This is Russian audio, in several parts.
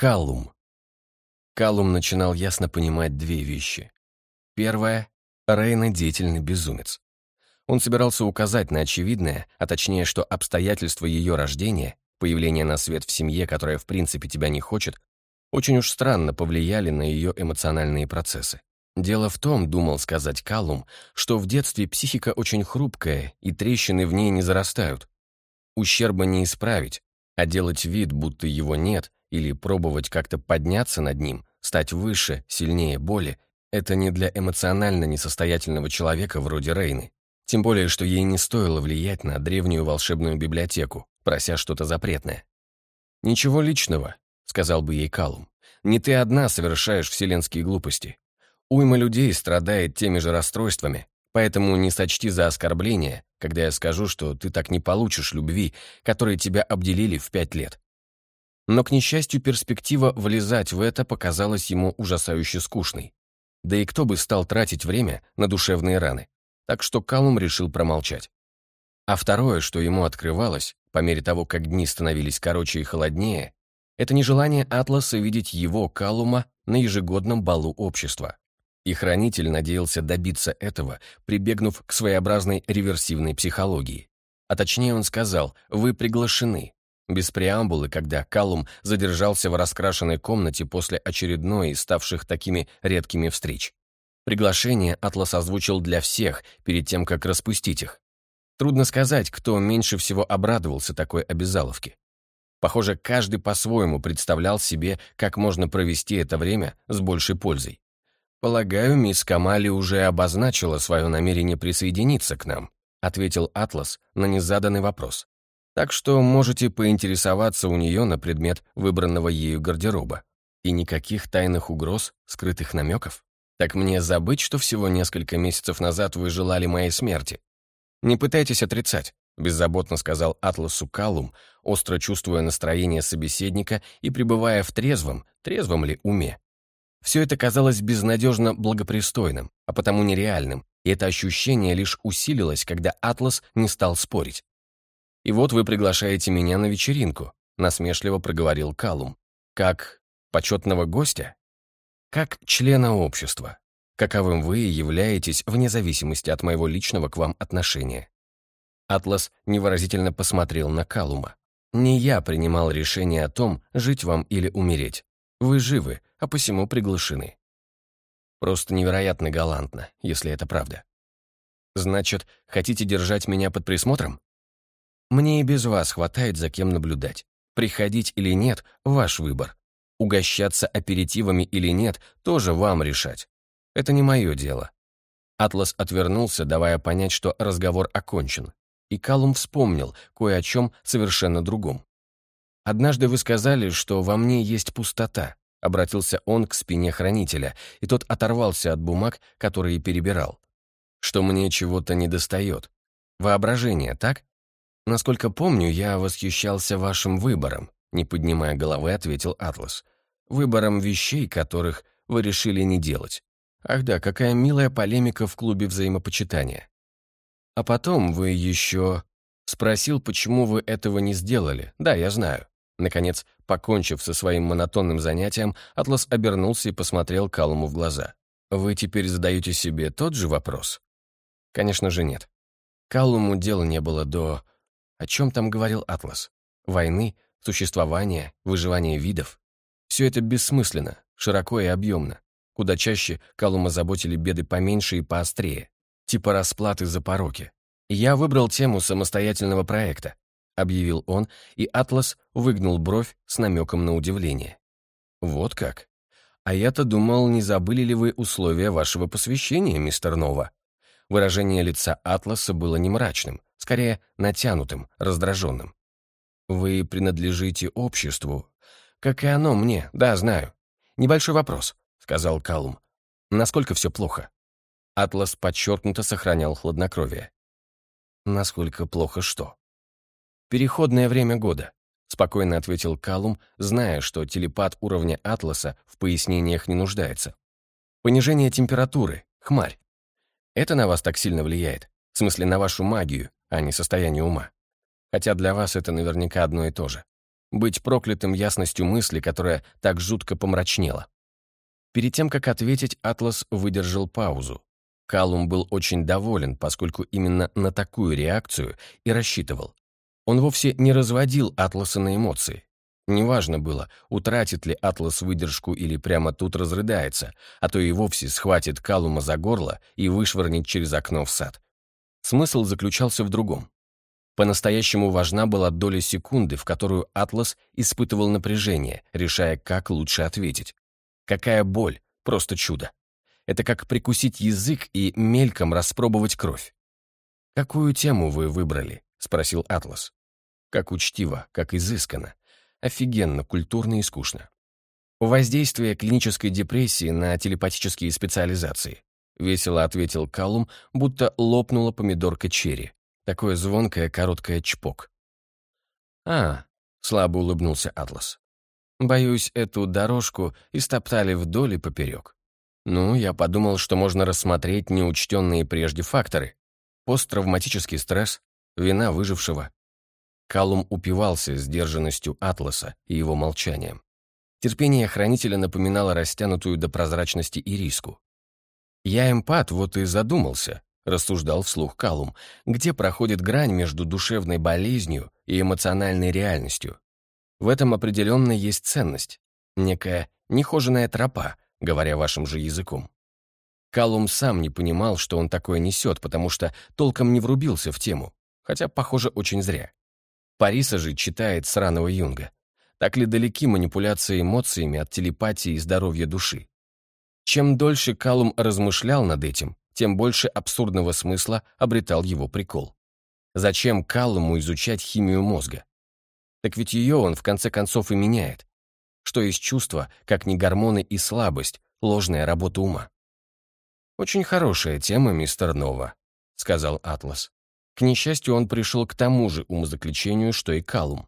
Каллум. Каллум начинал ясно понимать две вещи. Первое — Рейна деятельный безумец. Он собирался указать на очевидное, а точнее, что обстоятельства ее рождения, появление на свет в семье, которая в принципе тебя не хочет, очень уж странно повлияли на ее эмоциональные процессы. Дело в том, думал сказать Каллум, что в детстве психика очень хрупкая, и трещины в ней не зарастают. Ущерба не исправить, а делать вид, будто его нет, или пробовать как-то подняться над ним, стать выше, сильнее боли, это не для эмоционально несостоятельного человека вроде Рейны. Тем более, что ей не стоило влиять на древнюю волшебную библиотеку, прося что-то запретное. «Ничего личного», — сказал бы ей Калум. «Не ты одна совершаешь вселенские глупости. Уйма людей страдает теми же расстройствами, поэтому не сочти за оскорбление, когда я скажу, что ты так не получишь любви, которой тебя обделили в пять лет. Но, к несчастью, перспектива влезать в это показалась ему ужасающе скучной. Да и кто бы стал тратить время на душевные раны? Так что Калум решил промолчать. А второе, что ему открывалось, по мере того, как дни становились короче и холоднее, это нежелание Атласа видеть его, Калума, на ежегодном балу общества. И хранитель надеялся добиться этого, прибегнув к своеобразной реверсивной психологии. А точнее он сказал «Вы приглашены, без преамбулы, когда Калум задержался в раскрашенной комнате после очередной из ставших такими редкими встреч. Приглашение Атлас озвучил для всех перед тем, как распустить их. Трудно сказать, кто меньше всего обрадовался такой обязаловке. Похоже, каждый по-своему представлял себе, как можно провести это время с большей пользой. «Полагаю, мисс Камали уже обозначила свое намерение присоединиться к нам», ответил Атлас на незаданный вопрос. Так что можете поинтересоваться у нее на предмет выбранного ею гардероба. И никаких тайных угроз, скрытых намеков? Так мне забыть, что всего несколько месяцев назад вы желали моей смерти? Не пытайтесь отрицать, беззаботно сказал Атласу Калум, остро чувствуя настроение собеседника и пребывая в трезвом, трезвом ли уме. Все это казалось безнадежно благопристойным, а потому нереальным, и это ощущение лишь усилилось, когда Атлас не стал спорить. И вот вы приглашаете меня на вечеринку», — насмешливо проговорил Калум. «Как почетного гостя? Как члена общества, каковым вы являетесь вне зависимости от моего личного к вам отношения». Атлас невыразительно посмотрел на Калума. «Не я принимал решение о том, жить вам или умереть. Вы живы, а посему приглашены». Просто невероятно галантно, если это правда. «Значит, хотите держать меня под присмотром?» Мне и без вас хватает за кем наблюдать. Приходить или нет – ваш выбор. Угощаться аперитивами или нет – тоже вам решать. Это не мое дело». Атлас отвернулся, давая понять, что разговор окончен. И Калум вспомнил кое о чем совершенно другом. «Однажды вы сказали, что во мне есть пустота», — обратился он к спине хранителя, и тот оторвался от бумаг, которые перебирал. «Что мне чего-то недостает. Воображение, так?» «Насколько помню, я восхищался вашим выбором», не поднимая головы, ответил Атлас. «Выбором вещей, которых вы решили не делать. Ах да, какая милая полемика в клубе взаимопочитания. А потом вы еще... Спросил, почему вы этого не сделали. Да, я знаю. Наконец, покончив со своим монотонным занятием, Атлас обернулся и посмотрел Калуму в глаза. «Вы теперь задаете себе тот же вопрос?» «Конечно же нет. Калуму дела не было до... О чем там говорил Атлас? Войны, существование, выживание видов? Все это бессмысленно, широко и объемно. Куда чаще Калума заботили беды поменьше и поострее, типа расплаты за пороки. «Я выбрал тему самостоятельного проекта», — объявил он, и Атлас выгнул бровь с намеком на удивление. «Вот как? А я-то думал, не забыли ли вы условия вашего посвящения, мистер Нова?» Выражение лица Атласа было не мрачным, скорее натянутым, раздраженным. «Вы принадлежите обществу, как и оно мне, да, знаю. Небольшой вопрос», — сказал Калум. «Насколько все плохо?» Атлас подчеркнуто сохранял хладнокровие. «Насколько плохо что?» «Переходное время года», — спокойно ответил Калум, зная, что телепат уровня Атласа в пояснениях не нуждается. «Понижение температуры, хмарь. Это на вас так сильно влияет? В смысле, на вашу магию, а не состояние ума. Хотя для вас это наверняка одно и то же. быть проклятым ясностью мысли, которая так жутко помрачнела. Перед тем, как ответить, Атлас выдержал паузу. Калум был очень доволен, поскольку именно на такую реакцию и рассчитывал. Он вовсе не разводил Атласа на эмоции. Неважно было, утратит ли Атлас выдержку или прямо тут разрыдается, а то и вовсе схватит Калума за горло и вышвырнет через окно в сад. Смысл заключался в другом. По-настоящему важна была доля секунды, в которую Атлас испытывал напряжение, решая, как лучше ответить. Какая боль, просто чудо. Это как прикусить язык и мельком распробовать кровь. «Какую тему вы выбрали?» — спросил Атлас. Как учтиво, как изысканно. Офигенно, культурно и скучно. Воздействие клинической депрессии на телепатические специализации. Весело ответил Калум, будто лопнула помидорка черри. Такое звонкое, короткое чпок. «А», — слабо улыбнулся Атлас. «Боюсь, эту дорожку истоптали вдоль и поперек. Ну, я подумал, что можно рассмотреть неучтенные прежде факторы. Посттравматический стресс, вина выжившего, Калум упивался сдержанностью Атласа и его молчанием. Терпение хранителя напоминало растянутую до прозрачности ириску. «Я эмпат, вот и задумался», — рассуждал вслух Калум, «где проходит грань между душевной болезнью и эмоциональной реальностью. В этом определенно есть ценность, некая нехоженная тропа, говоря вашим же языком. Калум сам не понимал, что он такое несет, потому что толком не врубился в тему, хотя, похоже, очень зря. Париса же читает сраного Юнга. Так ли далеки манипуляции эмоциями от телепатии и здоровья души? Чем дольше Калум размышлял над этим, тем больше абсурдного смысла обретал его прикол. Зачем Калуму изучать химию мозга? Так ведь ее он в конце концов и меняет. Что есть чувство, как не гормоны и слабость, ложная работа ума. «Очень хорошая тема, мистер Нова», — сказал Атлас. К несчастью, он пришел к тому же умозаключению, что и Калум.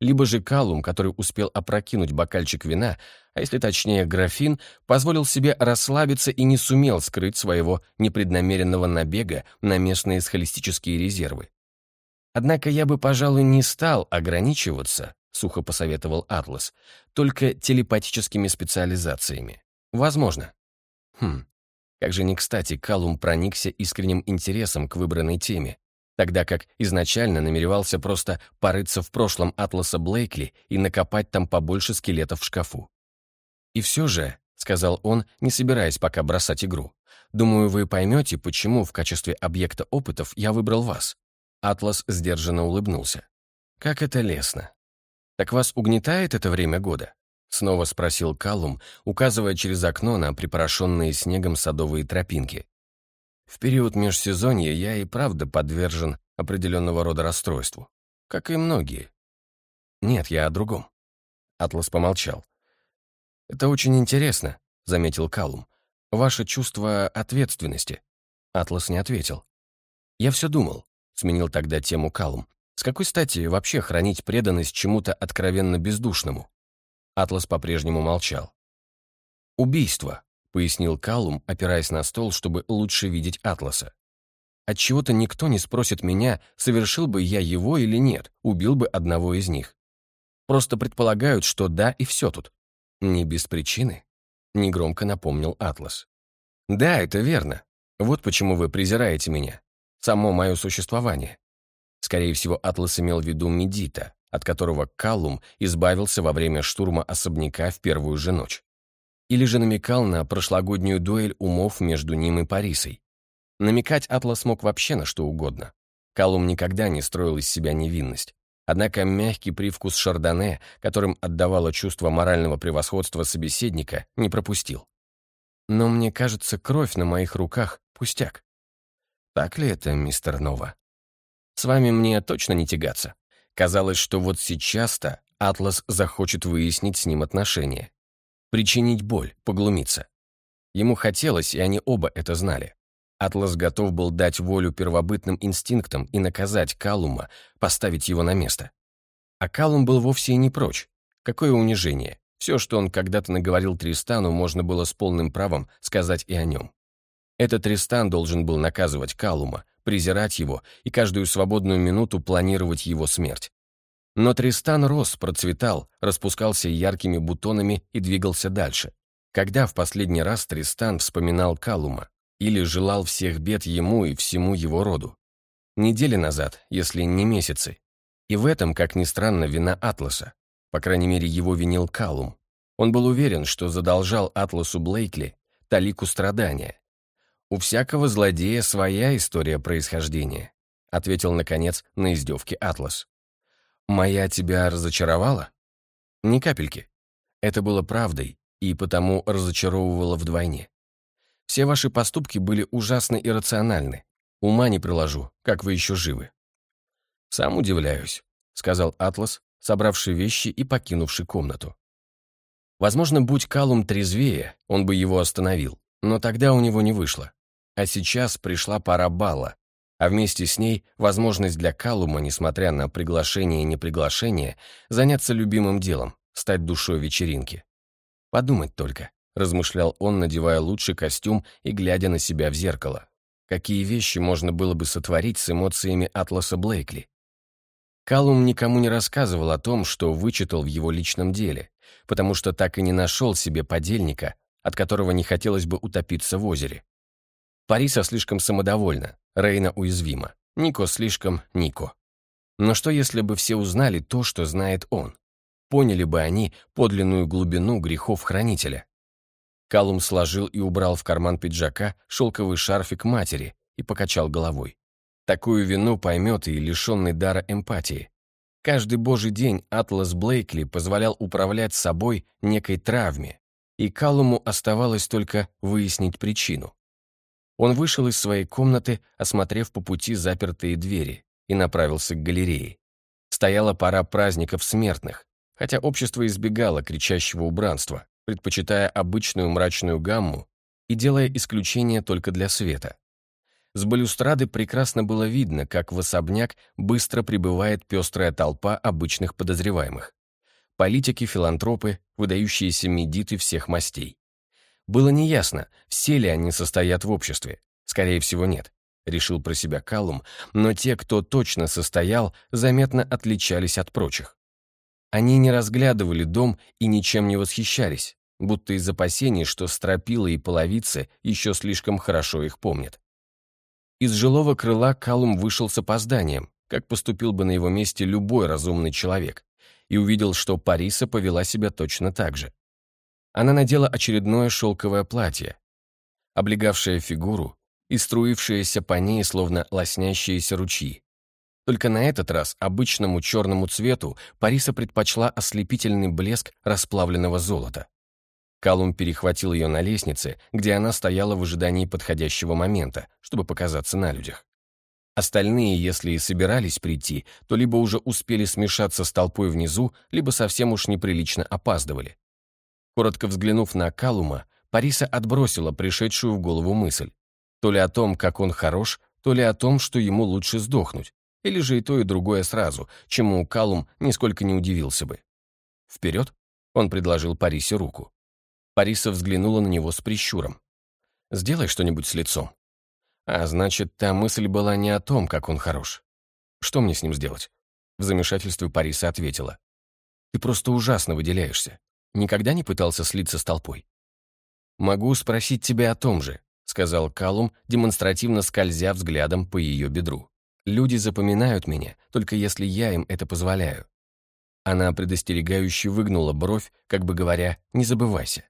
Либо же Калум, который успел опрокинуть бокальчик вина, а если точнее графин, позволил себе расслабиться и не сумел скрыть своего непреднамеренного набега на местные схолистические резервы. Однако я бы, пожалуй, не стал ограничиваться, сухо посоветовал Атлас, только телепатическими специализациями. Возможно. Хм, как же не кстати Калум проникся искренним интересом к выбранной теме, тогда как изначально намеревался просто порыться в прошлом Атласа Блейкли и накопать там побольше скелетов в шкафу. «И все же», — сказал он, не собираясь пока бросать игру, «думаю, вы поймете, почему в качестве объекта опытов я выбрал вас». Атлас сдержанно улыбнулся. «Как это лестно. Так вас угнетает это время года?» Снова спросил Калум, указывая через окно на припорошенные снегом садовые тропинки. В период межсезонья я и правда подвержен определенного рода расстройству, как и многие. Нет, я о другом. Атлас помолчал. «Это очень интересно», — заметил Калум. «Ваше чувство ответственности». Атлас не ответил. «Я все думал», — сменил тогда тему Калум. «С какой стати вообще хранить преданность чему-то откровенно бездушному?» Атлас по-прежнему молчал. «Убийство», — пояснил Калум, опираясь на стол, чтобы лучше видеть Атласа. «Отчего-то никто не спросит меня, совершил бы я его или нет, убил бы одного из них. Просто предполагают, что да, и все тут. Не без причины», — негромко напомнил Атлас. «Да, это верно. Вот почему вы презираете меня. Само мое существование». Скорее всего, Атлас имел в виду Медита, от которого Каллум избавился во время штурма особняка в первую же ночь или же намекал на прошлогоднюю дуэль умов между ним и Парисой. Намекать Атлас мог вообще на что угодно. Калум никогда не строил из себя невинность. Однако мягкий привкус шардоне, которым отдавало чувство морального превосходства собеседника, не пропустил. Но мне кажется, кровь на моих руках — пустяк. Так ли это, мистер Нова? С вами мне точно не тягаться. Казалось, что вот сейчас-то Атлас захочет выяснить с ним отношения причинить боль, поглумиться. Ему хотелось, и они оба это знали. Атлас готов был дать волю первобытным инстинктам и наказать Калума, поставить его на место. А Калум был вовсе и не прочь. Какое унижение. Все, что он когда-то наговорил Тристану, можно было с полным правом сказать и о нем. Этот Тристан должен был наказывать Калума, презирать его и каждую свободную минуту планировать его смерть. Но Тристан рос, процветал, распускался яркими бутонами и двигался дальше. Когда в последний раз Тристан вспоминал Калума или желал всех бед ему и всему его роду? Недели назад, если не месяцы. И в этом, как ни странно, вина Атласа. По крайней мере, его винил Калум. Он был уверен, что задолжал Атласу Блейкли талику страдания. «У всякого злодея своя история происхождения», ответил, наконец, на издевки Атлас. «Моя тебя разочаровала?» «Ни капельки. Это было правдой, и потому разочаровывало вдвойне. Все ваши поступки были ужасно иррациональны. Ума не приложу, как вы еще живы». «Сам удивляюсь», — сказал Атлас, собравший вещи и покинувший комнату. Возможно, будь Калум трезвее, он бы его остановил, но тогда у него не вышло. А сейчас пришла пора бала, а вместе с ней возможность для Калума, несмотря на приглашение и неприглашение, заняться любимым делом, стать душой вечеринки. Подумать только, размышлял он, надевая лучший костюм и глядя на себя в зеркало. Какие вещи можно было бы сотворить с эмоциями Атласа Блейкли? Калум никому не рассказывал о том, что вычитал в его личном деле, потому что так и не нашел себе подельника, от которого не хотелось бы утопиться в озере. Париса слишком самодовольна, Рейна уязвима, Нико слишком Нико. Но что если бы все узнали то, что знает он? поняли бы они подлинную глубину грехов хранителя. Калум сложил и убрал в карман пиджака шелковый шарфик матери и покачал головой. Такую вину поймет и лишенный дара эмпатии. Каждый божий день Атлас Блейкли позволял управлять собой некой травме, и Калуму оставалось только выяснить причину. Он вышел из своей комнаты, осмотрев по пути запертые двери, и направился к галерее. Стояла пора праздников смертных, хотя общество избегало кричащего убранства, предпочитая обычную мрачную гамму и делая исключение только для света. С балюстрады прекрасно было видно, как в особняк быстро прибывает пестрая толпа обычных подозреваемых. Политики, филантропы, выдающиеся медиты всех мастей. Было неясно, все ли они состоят в обществе. Скорее всего, нет, решил про себя Калум, но те, кто точно состоял, заметно отличались от прочих. Они не разглядывали дом и ничем не восхищались, будто из опасений, что стропила и половицы еще слишком хорошо их помнят. Из жилого крыла Калум вышел с опозданием, как поступил бы на его месте любой разумный человек, и увидел, что Париса повела себя точно так же. Она надела очередное шелковое платье, облегавшее фигуру и струившееся по ней, словно лоснящиеся ручьи. Только на этот раз обычному черному цвету Париса предпочла ослепительный блеск расплавленного золота. Калум перехватил ее на лестнице, где она стояла в ожидании подходящего момента, чтобы показаться на людях. Остальные, если и собирались прийти, то либо уже успели смешаться с толпой внизу, либо совсем уж неприлично опаздывали. Коротко взглянув на Калума, Париса отбросила пришедшую в голову мысль. То ли о том, как он хорош, то ли о том, что ему лучше сдохнуть, или же и то, и другое сразу, чему Калум нисколько не удивился бы. «Вперед!» — он предложил Парисе руку. Париса взглянула на него с прищуром. «Сделай что-нибудь с лицом». А значит, та мысль была не о том, как он хорош. Что мне с ним сделать? В замешательстве Париса ответила. Ты просто ужасно выделяешься. Никогда не пытался слиться с толпой? Могу спросить тебя о том же, сказал Калум, демонстративно скользя взглядом по ее бедру. Люди запоминают меня, только если я им это позволяю. Она предостерегающе выгнула бровь, как бы говоря, не забывайся.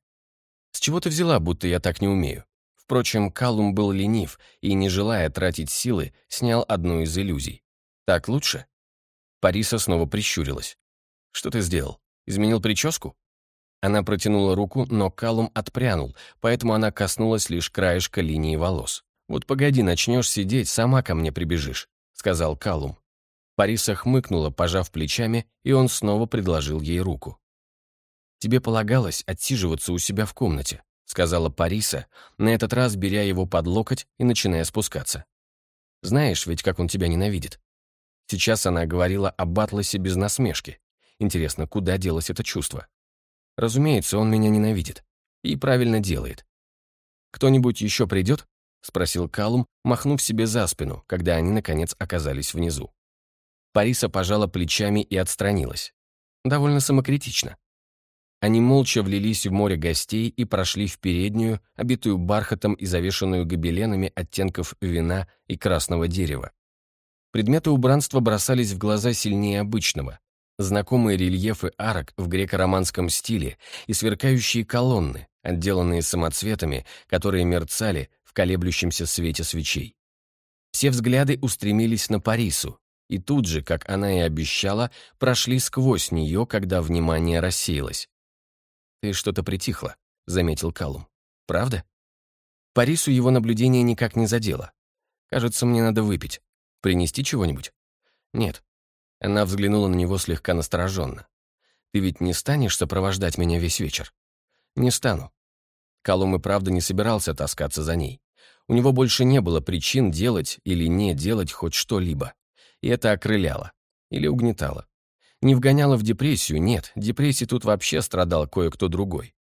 С чего ты взяла, будто я так не умею? Впрочем, Калум был ленив и, не желая тратить силы, снял одну из иллюзий. Так лучше? Париса снова прищурилась. Что ты сделал? Изменил прическу? Она протянула руку, но Калум отпрянул, поэтому она коснулась лишь краешка линии волос. «Вот погоди, начнешь сидеть, сама ко мне прибежишь сказал Калум. Париса хмыкнула, пожав плечами, и он снова предложил ей руку. «Тебе полагалось отсиживаться у себя в комнате», сказала Париса, на этот раз беря его под локоть и начиная спускаться. «Знаешь ведь, как он тебя ненавидит?» Сейчас она говорила об Атласе без насмешки. Интересно, куда делось это чувство? Разумеется, он меня ненавидит. И правильно делает. «Кто-нибудь еще придет?» — спросил Калум, махнув себе за спину, когда они, наконец, оказались внизу. Париса пожала плечами и отстранилась. Довольно самокритично. Они молча влились в море гостей и прошли в переднюю, обитую бархатом и завешенную гобеленами оттенков вина и красного дерева. Предметы убранства бросались в глаза сильнее обычного. Знакомые рельефы арок в греко-романском стиле и сверкающие колонны, отделанные самоцветами, которые мерцали в колеблющемся свете свечей. Все взгляды устремились на Парису, и тут же, как она и обещала, прошли сквозь нее, когда внимание рассеялось. «Ты что-то притихла», — заметил Калум. «Правда?» Парису его наблюдение никак не задело. «Кажется, мне надо выпить. Принести чего-нибудь?» «Нет». Она взглянула на него слегка настороженно. «Ты ведь не станешь сопровождать меня весь вечер?» «Не стану». Калум и правда не собирался таскаться за ней. У него больше не было причин делать или не делать хоть что-либо. И это окрыляло. Или угнетало. Не вгоняло в депрессию, нет, депрессии тут вообще страдал кое-кто другой.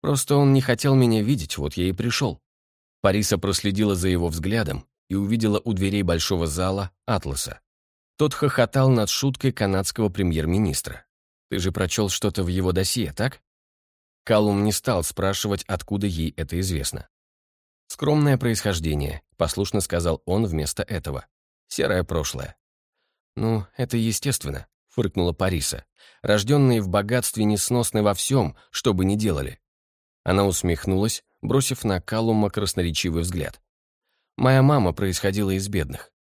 Просто он не хотел меня видеть, вот я и пришел. Париса проследила за его взглядом и увидела у дверей большого зала Атласа. Тот хохотал над шуткой канадского премьер-министра. «Ты же прочел что-то в его досье, так?» Калум не стал спрашивать, откуда ей это известно. «Скромное происхождение», — послушно сказал он вместо этого. «Серое прошлое». «Ну, это естественно фыркнула Париса. «Рожденные в богатстве несносны во всем, что бы ни делали». Она усмехнулась, бросив на Калума красноречивый взгляд. «Моя мама происходила из бедных».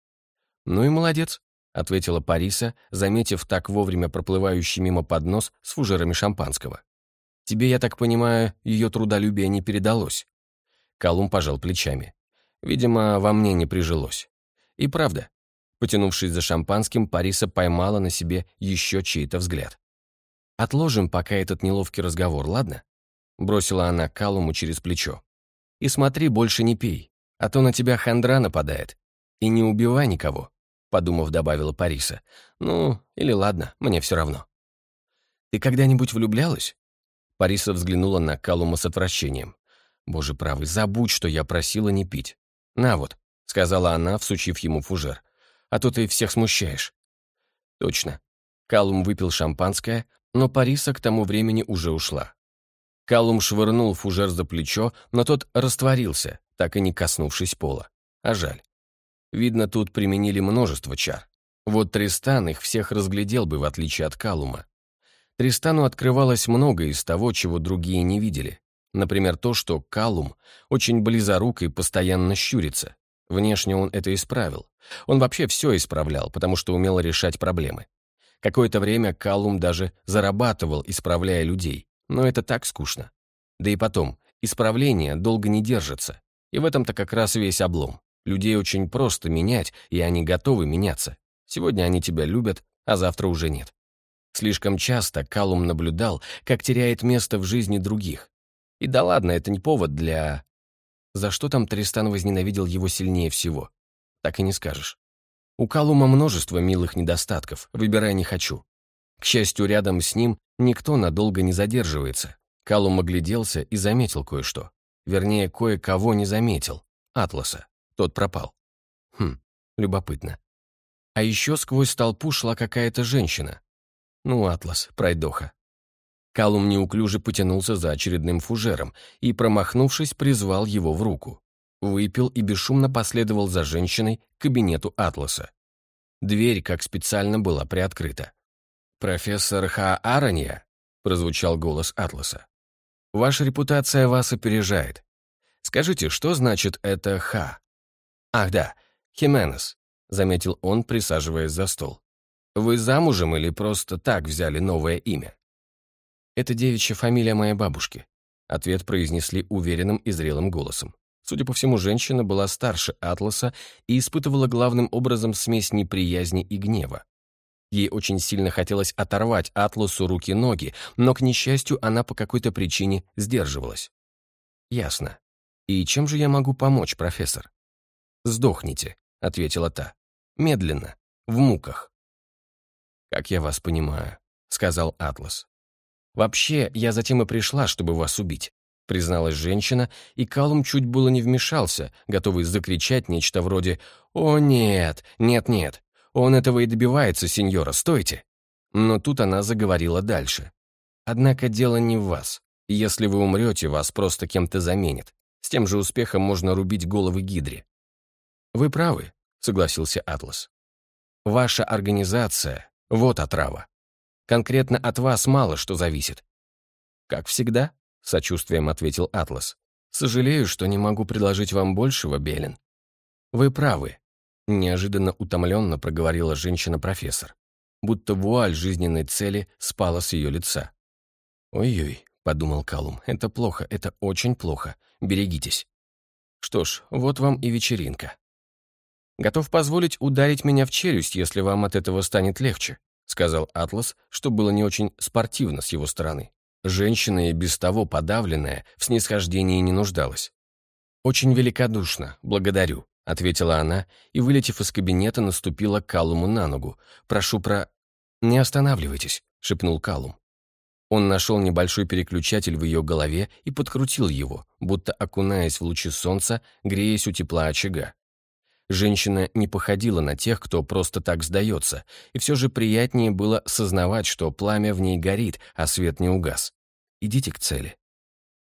«Ну и молодец», — ответила Париса, заметив так вовремя проплывающий мимо поднос с фужерами шампанского. «Тебе, я так понимаю, ее трудолюбие не передалось?» Калум пожал плечами. «Видимо, во мне не прижилось». И правда, Потянувшись за шампанским, Париса поймала на себе еще чей-то взгляд. «Отложим пока этот неловкий разговор, ладно?» Бросила она Калуму через плечо. «И смотри, больше не пей, а то на тебя хандра нападает. И не убивай никого», подумав, добавила Париса. «Ну, или ладно, мне все равно». «Ты когда-нибудь влюблялась?» Париса взглянула на Калума с отвращением. «Боже правый, забудь, что я просила не пить. На вот», — сказала она, всучив ему фужер а то ты всех смущаешь». Точно. Калум выпил шампанское, но Париса к тому времени уже ушла. Калум швырнул фужер за плечо, но тот растворился, так и не коснувшись пола. А жаль. Видно, тут применили множество чар. Вот Тристан их всех разглядел бы, в отличие от Калума. Тристану открывалось много из того, чего другие не видели. Например, то, что Калум очень близорук и постоянно щурится. Внешне он это исправил. Он вообще все исправлял, потому что умел решать проблемы. Какое-то время Каллум даже зарабатывал, исправляя людей. Но это так скучно. Да и потом, исправление долго не держится. И в этом-то как раз весь облом. Людей очень просто менять, и они готовы меняться. Сегодня они тебя любят, а завтра уже нет. Слишком часто Калум наблюдал, как теряет место в жизни других. И да ладно, это не повод для... За что там Тристан возненавидел его сильнее всего? Так и не скажешь. У Калума множество милых недостатков, выбирай не хочу. К счастью, рядом с ним никто надолго не задерживается. Калум огляделся и заметил кое-что. Вернее, кое-кого не заметил. Атласа. Тот пропал. Хм, любопытно. А еще сквозь толпу шла какая-то женщина. Ну, Атлас, пройдоха. Калум неуклюже потянулся за очередным фужером и, промахнувшись, призвал его в руку. Выпил и бесшумно последовал за женщиной к кабинету Атласа. Дверь, как специально, была приоткрыта. «Профессор Ха Аранья?» — прозвучал голос Атласа. «Ваша репутация вас опережает. Скажите, что значит это Ха?» «Ах да, Хименес», — заметил он, присаживаясь за стол. «Вы замужем или просто так взяли новое имя?» «Это девичья фамилия моей бабушки», — ответ произнесли уверенным и зрелым голосом. Судя по всему, женщина была старше Атласа и испытывала главным образом смесь неприязни и гнева. Ей очень сильно хотелось оторвать Атласу руки-ноги, но, к несчастью, она по какой-то причине сдерживалась. «Ясно. И чем же я могу помочь, профессор?» «Сдохните», — ответила та. «Медленно, в муках». «Как я вас понимаю», — сказал Атлас. «Вообще, я затем и пришла, чтобы вас убить», призналась женщина, и Калум чуть было не вмешался, готовый закричать нечто вроде «О, нет, нет-нет! Он этого и добивается, сеньора, стойте!» Но тут она заговорила дальше. «Однако дело не в вас. Если вы умрете, вас просто кем-то заменит. С тем же успехом можно рубить головы гидре». «Вы правы», — согласился Атлас. «Ваша организация — вот отрава. Конкретно от вас мало что зависит». «Как всегда», — сочувствием ответил Атлас. «Сожалею, что не могу предложить вам большего, Белин». «Вы правы», — неожиданно утомленно проговорила женщина-профессор, будто вуаль жизненной цели спала с ее лица. «Ой-ой», — подумал Калум, — «это плохо, это очень плохо. Берегитесь». «Что ж, вот вам и вечеринка». «Готов позволить ударить меня в челюсть, если вам от этого станет легче», сказал Атлас, что было не очень спортивно с его стороны. Женщина и без того подавленная в снисхождении не нуждалась. «Очень великодушно, благодарю», — ответила она и, вылетев из кабинета, наступила Калуму на ногу. «Прошу про...» «Не останавливайтесь», — шепнул Калум. Он нашел небольшой переключатель в ее голове и подкрутил его, будто окунаясь в лучи солнца, греясь у тепла очага. Женщина не походила на тех, кто просто так сдается, и все же приятнее было сознавать, что пламя в ней горит, а свет не угас. «Идите к цели».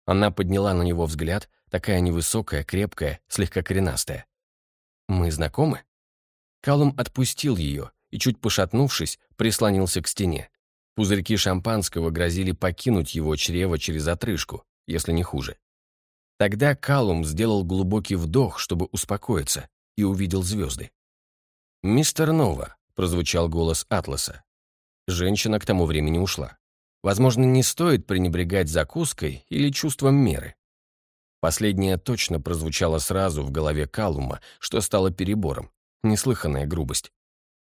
Она подняла на него взгляд, такая невысокая, крепкая, слегка коренастая. «Мы знакомы?» Калум отпустил ее и, чуть пошатнувшись, прислонился к стене. Пузырьки шампанского грозили покинуть его чрево через отрыжку, если не хуже. Тогда Калум сделал глубокий вдох, чтобы успокоиться, и увидел звезды. «Мистер Нова», — прозвучал голос Атласа. Женщина к тому времени ушла. Возможно, не стоит пренебрегать закуской или чувством меры. Последнее точно прозвучало сразу в голове Калума, что стало перебором. Неслыханная грубость.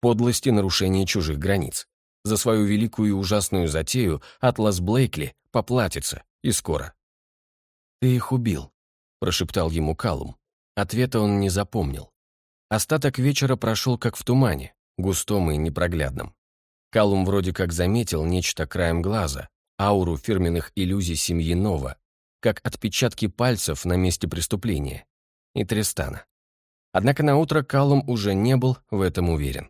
Подлость и нарушение чужих границ. За свою великую и ужасную затею Атлас Блейкли поплатится, и скоро. «Ты их убил», — прошептал ему Калум. Ответа он не запомнил. Остаток вечера прошел как в тумане, густом и непроглядном. Калум вроде как заметил нечто краем глаза, ауру фирменных иллюзий семьи Нова, как отпечатки пальцев на месте преступления, и Тристана. Однако на утро Калум уже не был в этом уверен.